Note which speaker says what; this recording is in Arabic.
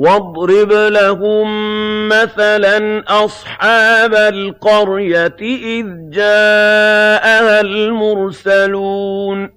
Speaker 1: وَاضْرِبْ لَهُم مَّثَلًا أَصْحَابَ الْقَرْيَةِ إِذْ جَاءَهَا الْمُرْسَلُونَ.